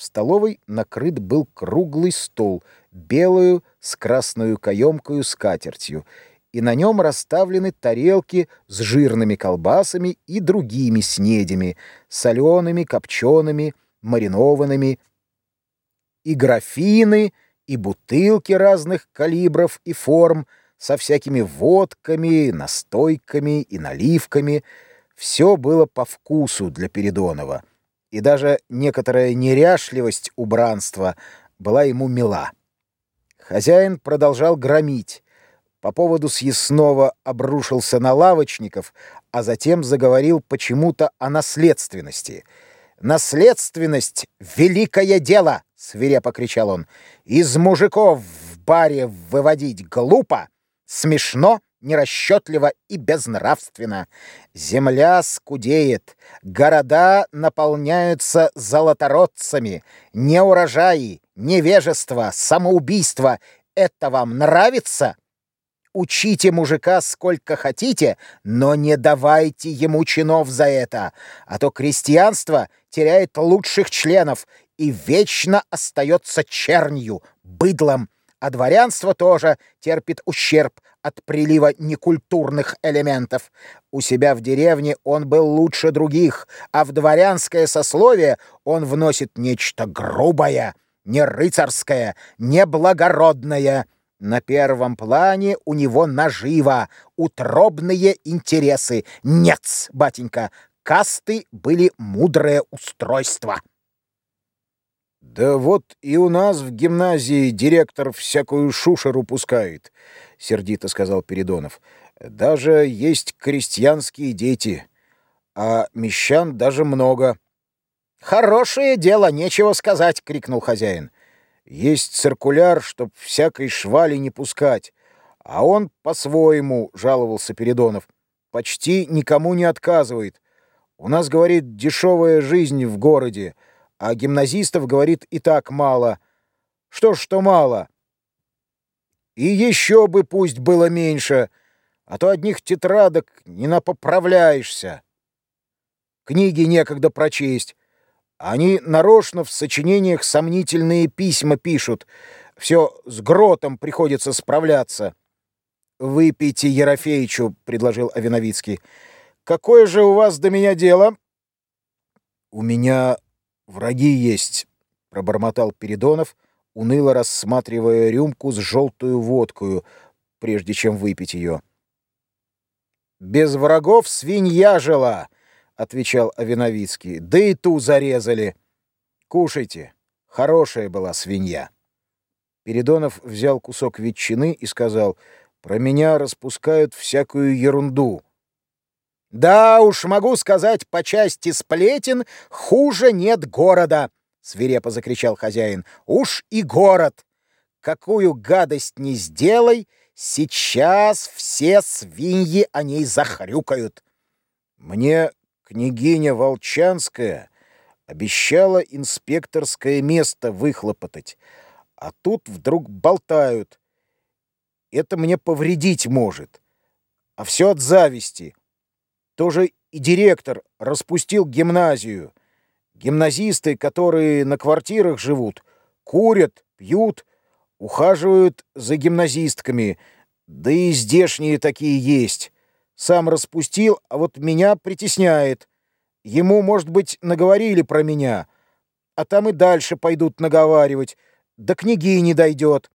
В столовой накрыт был круглый стол, белую с красную каемкою скатертью, и на нем расставлены тарелки с жирными колбасами и другими снедями, солеными, копчеными, маринованными, и графины, и бутылки разных калибров и форм со всякими водками, настойками и наливками. Все было по вкусу для Передонова, и даже некоторая неряшливость убранства была ему мила. Хозяин продолжал громить. По поводу съестного обрушился на лавочников, а затем заговорил почему-то о наследственности. «Наследственность — великое дело!» — свирепо кричал он. «Из мужиков в баре выводить глупо, смешно, нерасчетливо и безнравственно. Земля скудеет, города наполняются золотородцами, неурожаи, невежество, самоубийство. Это вам нравится?» Учите мужика сколько хотите, но не давайте ему чинов за это, а то крестьянство теряет лучших членов и вечно остается чернью, быдлом, а дворянство тоже терпит ущерб от прилива некультурных элементов. У себя в деревне он был лучше других, а в дворянское сословие он вносит нечто грубое, не рыцарское, не благородное. На первом плане у него наживо, утробные интересы. Нет, батенька, касты были мудрое устройство. «Да вот и у нас в гимназии директор всякую шушеру пускает», — сердито сказал Передонов. «Даже есть крестьянские дети, а мещан даже много». «Хорошее дело, нечего сказать!» — крикнул хозяин. Есть циркуляр, чтоб всякой швали не пускать. А он по-своему, жаловался Передонов, почти никому не отказывает. У нас, говорит, дешевая жизнь в городе, а гимназистов, говорит, и так мало. Что ж, что мало? И еще бы пусть было меньше, а то одних тетрадок не напоправляешься. Книги некогда прочесть. Они нарочно в сочинениях сомнительные письма пишут. Все с гротом приходится справляться. «Выпейте Ерофеичу», — предложил Авиновицкий. «Какое же у вас до меня дело?» «У меня враги есть», — пробормотал Передонов, уныло рассматривая рюмку с желтую водкою, прежде чем выпить ее. «Без врагов свинья жила», отвечал Авиновицкий. Да и ту зарезали. Кушайте. Хорошая была свинья. Передонов взял кусок ветчины и сказал, «Про меня распускают всякую ерунду». «Да уж, могу сказать, по части сплетен хуже нет города», — свирепо закричал хозяин. «Уж и город! Какую гадость не сделай, сейчас все свиньи о ней захрюкают». «Мне княгиня Волчанская обещала инспекторское место выхлопотать, а тут вдруг болтают. Это мне повредить может. А все от зависти. Тоже и директор распустил гимназию. Гимназисты, которые на квартирах живут, курят, пьют, ухаживают за гимназистками, да и здешние такие есть. Сам распустил, а вот меня притесняет. Ему, может быть, наговорили про меня, а там и дальше пойдут наговаривать, до книги не дойдет.